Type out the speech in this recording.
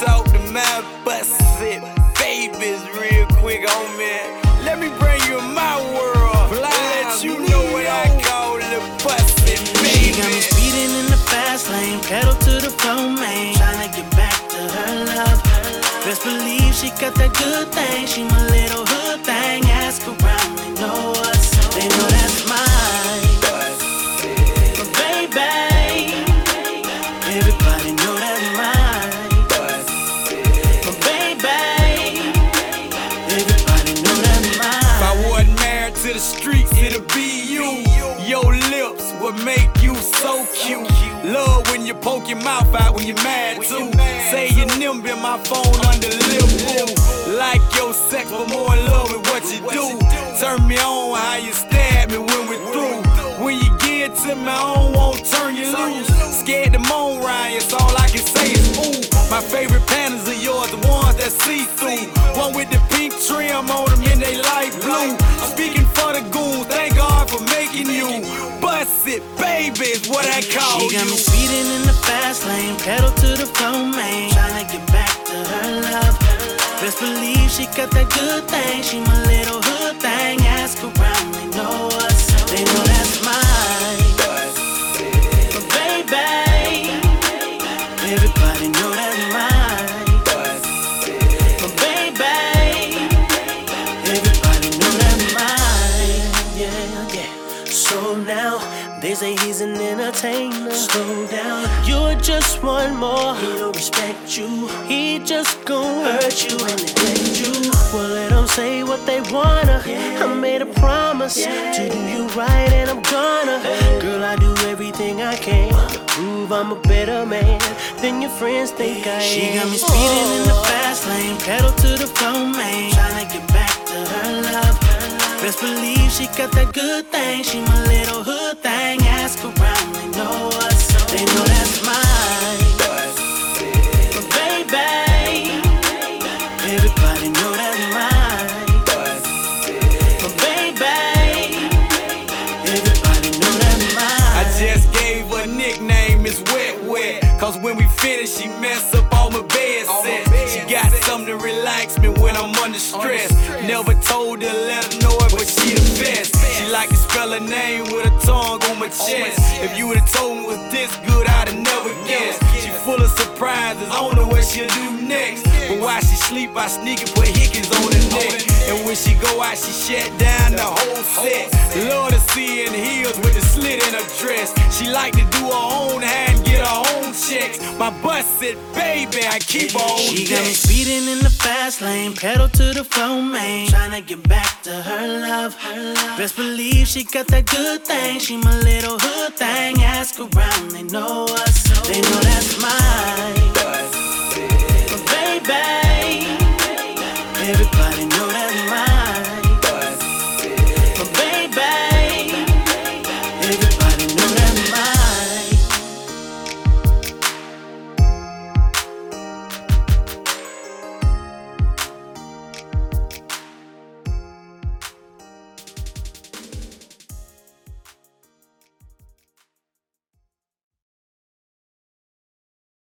talk to my busted babies real quick on me? Let me bring you in my world. Let you know what I call the busted She got me speeding in the fast lane, pedal Best believe she got that good thing. She my little hood thing. Ask around, they know us. They know that's mine. But baby, everybody know that's mine. But baby, everybody know that's mine. If. I wasn't married to the streets, it'd be you. Your lips would make you so cute. Love when you poke your mouth out when you're mad too. Say your nimble in my phone under lip. Like your sex, but more in love with what you do. Turn me on how you stab me when we're through. When you get to me, I want turn you loose. Scared to moan, Ryan, so all I can say is ooh. My favorite pandas are yours, the ones that see through. One with the pink trim on them and they light blue. I'm speaking for the goons, thank God for making you. It, baby, is what I call She got me speeding in the fast lane, pedal to the floor, man. Tryna get back to her love. Best believe she got that good thing. She my little hood thing. Ask around, they know us. They know So now they say he's an entertainer. Slow down, you're just one more. He don't respect you. He just gon' hurt you and neglect you. Well, let them say what they wanna. I made a promise to do you right, and I'm gonna. Girl, I do everything I can to prove I'm a better man than your friends think I am. She got me speeding in the oh. fast lane, pedal to the floor, man. Best believe she got that good thing. She my little hood thing. Ask around, they know us. They know that's mine. But baby, everybody know that's mine. But baby, everybody know that's mine. I just gave her nickname, Miss Wet Wet. Cause when we finish, she mess up all my bed set. She got something to relax me when I'm under stress. Never told her, let her like to spell her name with a tongue on my chest. If you would've told me it was this good, I'd have never guessed. She full of surprises, I don't know what she'll do next. But while she sleep, I sneak and put hickeys on her neck. And when she go out, she shut down the whole set. Love to see in heels with the slit in her dress. She like to do her own hair and get her own checks. My butt said, baby, I keep on She got me speeding in the fast lane, pedal to the floor, man. Tryna get back to her love. her Best believe she got that good thing. She my little hood thing. Ask around, they know us. They know that's mine.